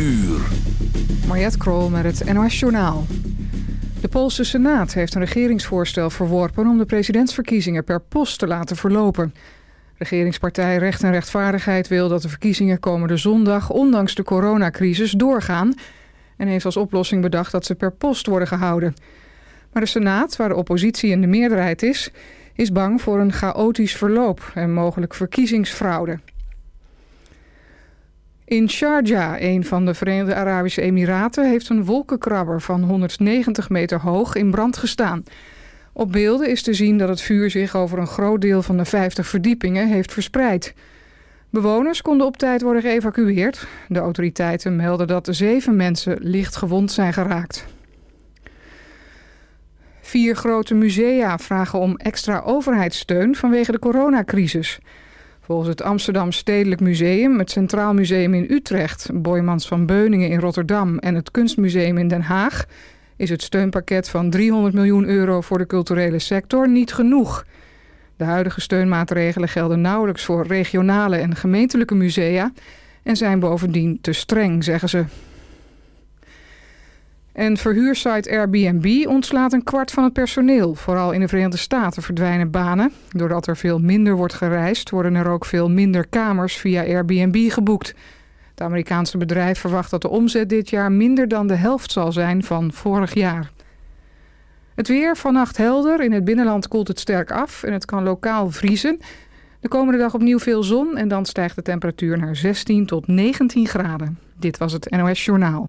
uur. Krol met het NOS Journaal. De Poolse Senaat heeft een regeringsvoorstel verworpen... om de presidentsverkiezingen per post te laten verlopen. Regeringspartij Recht en Rechtvaardigheid wil dat de verkiezingen komende zondag... ondanks de coronacrisis doorgaan... en heeft als oplossing bedacht dat ze per post worden gehouden. Maar de Senaat, waar de oppositie in de meerderheid is... is bang voor een chaotisch verloop en mogelijk verkiezingsfraude. In Sharjah, een van de Verenigde Arabische Emiraten... heeft een wolkenkrabber van 190 meter hoog in brand gestaan. Op beelden is te zien dat het vuur zich over een groot deel van de 50 verdiepingen heeft verspreid. Bewoners konden op tijd worden geëvacueerd. De autoriteiten melden dat zeven mensen licht gewond zijn geraakt. Vier grote musea vragen om extra overheidssteun vanwege de coronacrisis... Volgens het Amsterdam Stedelijk Museum, het Centraal Museum in Utrecht, Boymans van Beuningen in Rotterdam en het Kunstmuseum in Den Haag is het steunpakket van 300 miljoen euro voor de culturele sector niet genoeg. De huidige steunmaatregelen gelden nauwelijks voor regionale en gemeentelijke musea en zijn bovendien te streng, zeggen ze. En verhuursite Airbnb ontslaat een kwart van het personeel. Vooral in de Verenigde Staten verdwijnen banen. Doordat er veel minder wordt gereisd... worden er ook veel minder kamers via Airbnb geboekt. Het Amerikaanse bedrijf verwacht dat de omzet dit jaar... minder dan de helft zal zijn van vorig jaar. Het weer vannacht helder. In het binnenland koelt het sterk af en het kan lokaal vriezen. De komende dag opnieuw veel zon en dan stijgt de temperatuur naar 16 tot 19 graden. Dit was het NOS Journaal.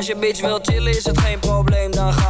Als je bitch wil chillen is het geen probleem, dan ga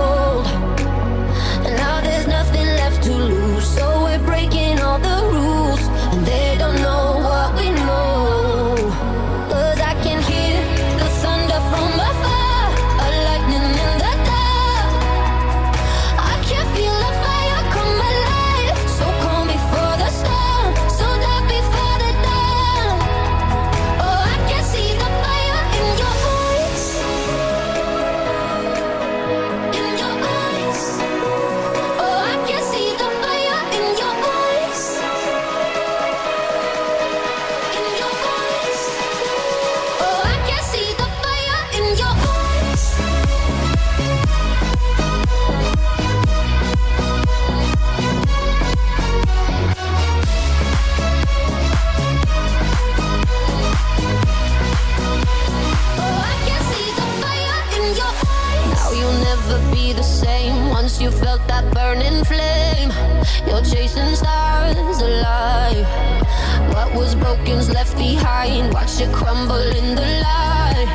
Behind. Watch it crumble in the light.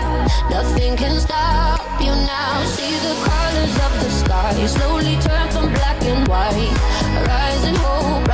Nothing can stop you now. See the colors of the sky slowly turn from black and white. Rising hope,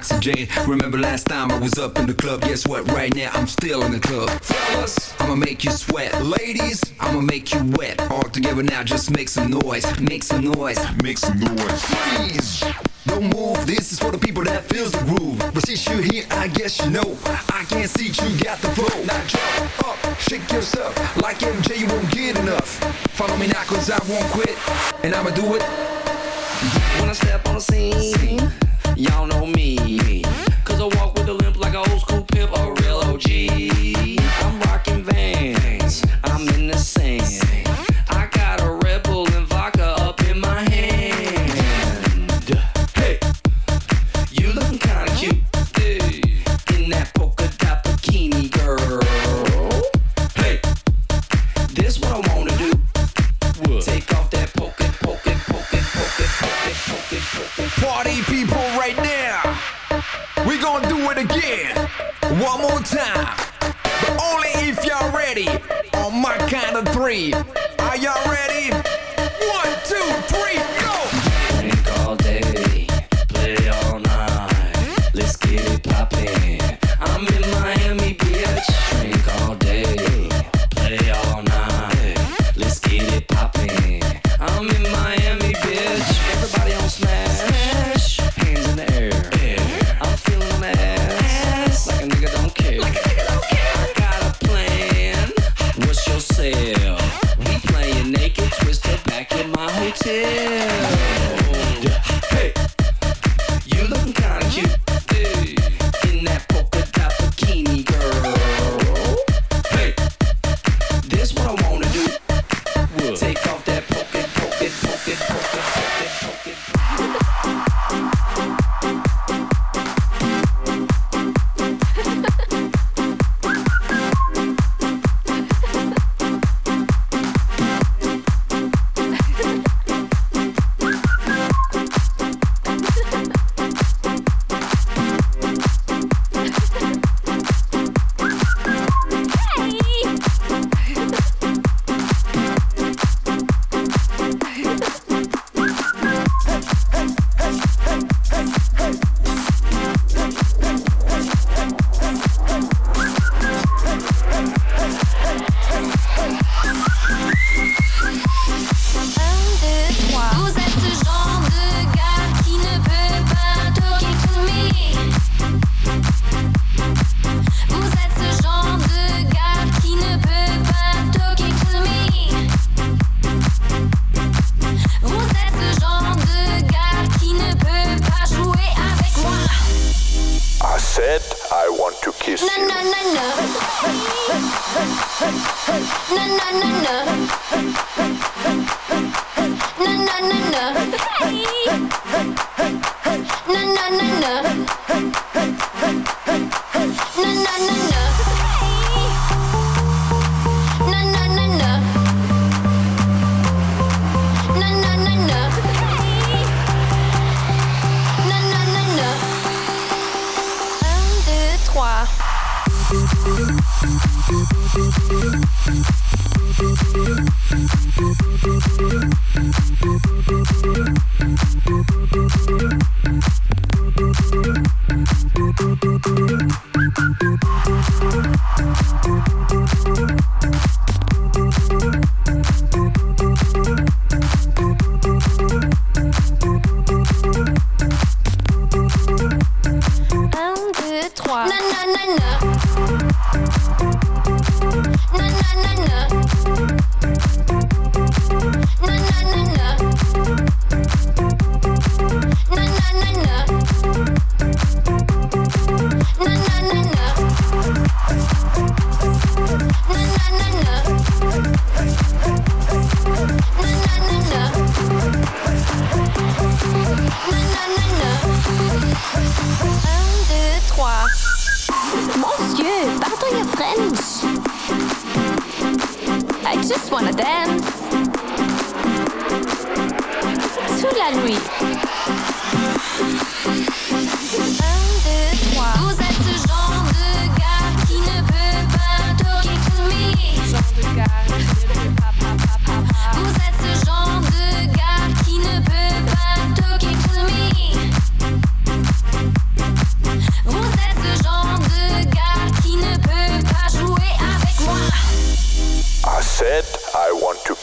oxygen. Remember last time I was up in the club? Guess what? Right now I'm still in the club. Fellas, I'ma make you sweat. Ladies, I'ma make you wet. All together now, just make some noise. Make some noise. Make some noise. Freeze. Don't move, this is for the people that feels the groove. But since you're here, I guess you know. I can't see you got the flow. Now jump up, shake yourself. Like MJ, you won't get enough. Follow me now, cause I won't quit. And I'ma do it. When I step on the scene y'all know me. one more time. But only if y'all ready. On my count of three. Are y'all ready?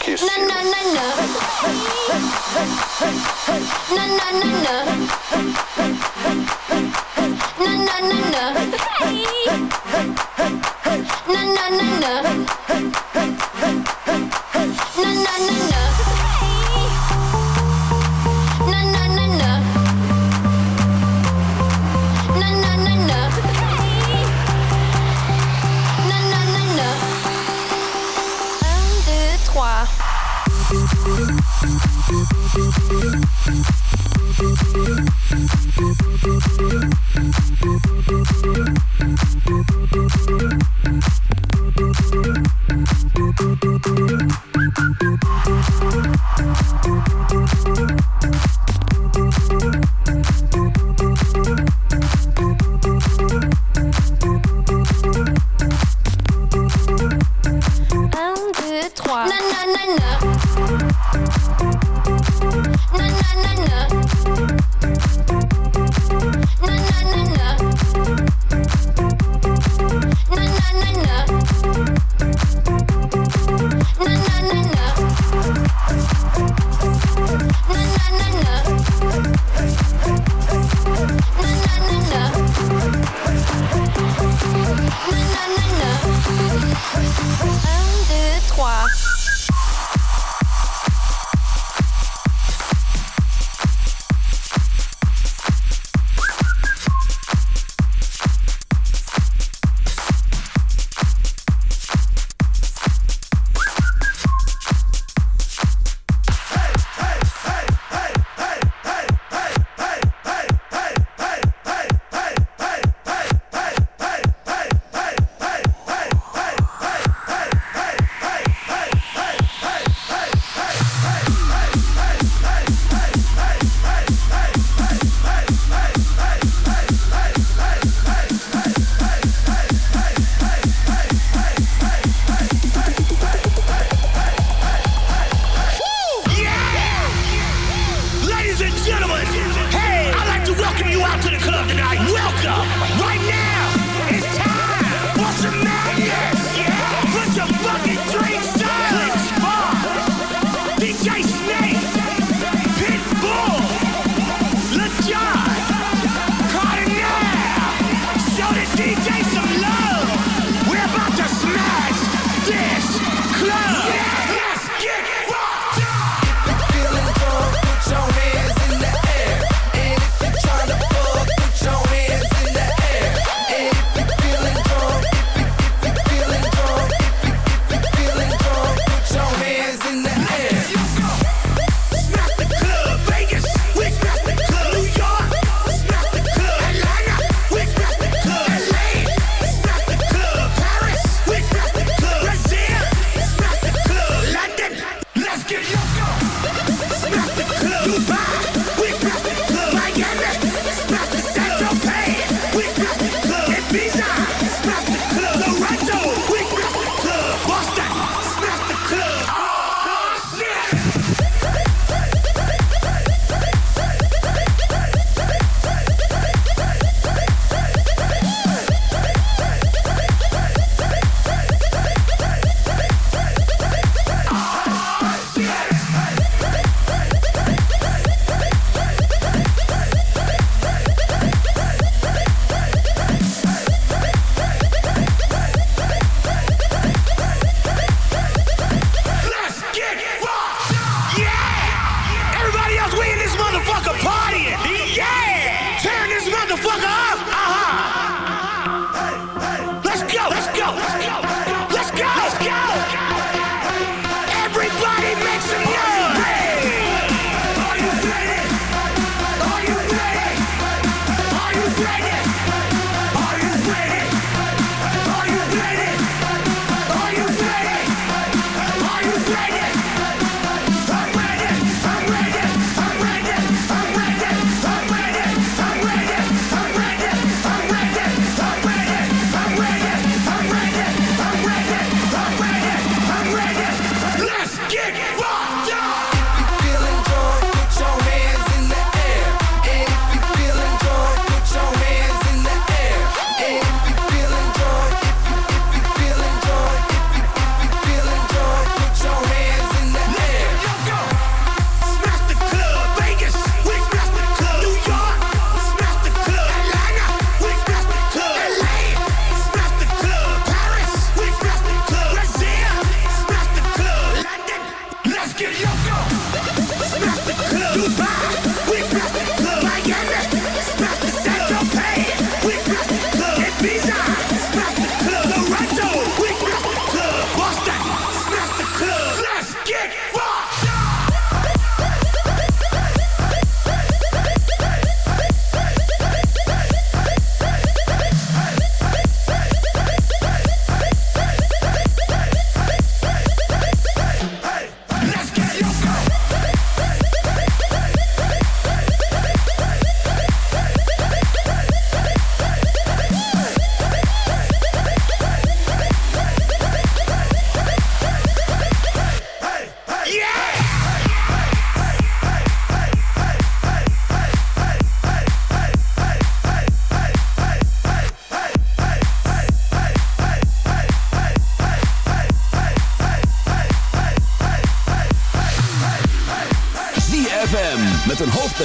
kiss you. Na na na na. Na na na na. Na na na na. Na na na na.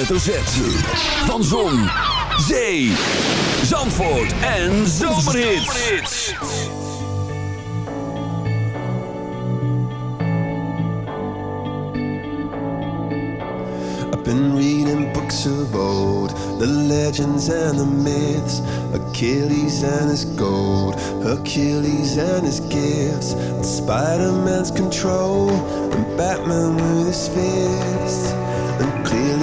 Van Zon, Zee, Zandvoort en Zomerhits. I've been reading books of old, the legends and the myths, Achilles and his gold, Hercules and his gifts, Spider-Man's control, and Batman with his fists, and clearly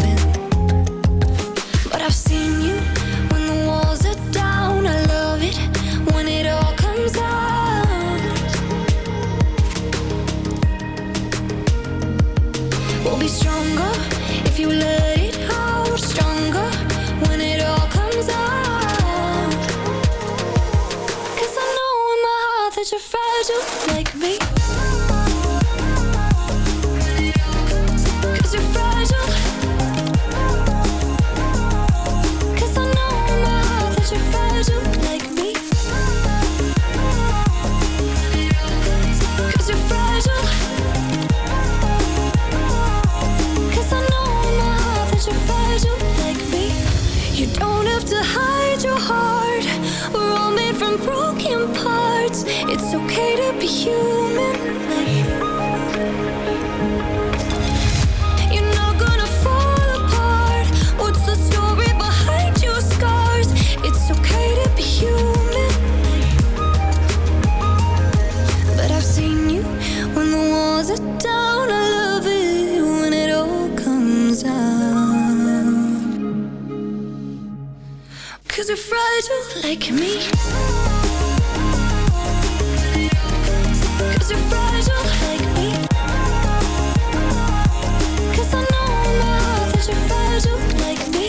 like me? Cause you're fragile like me. Cause I know in my heart that you're fragile like me.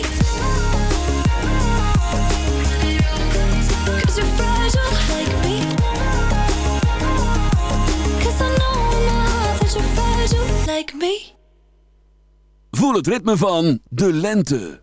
Cause you're fragile like me. Cause I know in my heart that you're fragile like me. Voel het ritme van De Lente.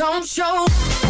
don't show.